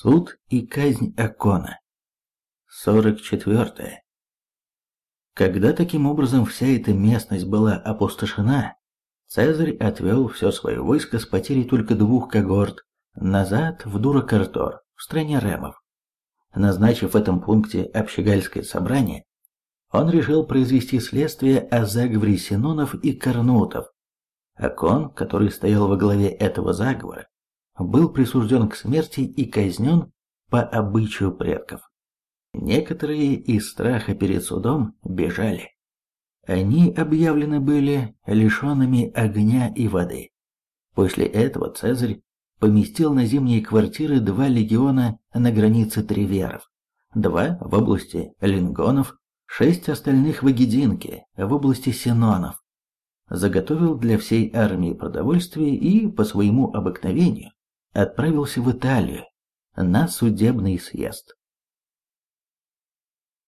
Суд и казнь Акона. 44. Когда таким образом вся эта местность была опустошена, Цезарь отвел все свое войско с потерей только двух когорт назад в Дуракартор, в стране ремов. Назначив в этом пункте общегальское собрание, он решил произвести следствие о заговоре Синонов и Корнутов. Акон, который стоял во главе этого заговора, был присужден к смерти и казнен по обычаю предков. Некоторые из страха перед судом бежали. Они объявлены были лишенными огня и воды. После этого Цезарь поместил на зимние квартиры два легиона на границе Триверов, два в области Лингонов, шесть остальных в Агединке, в области Синонов. Заготовил для всей армии продовольствие и, по своему обыкновению, отправился в Италию на судебный съезд.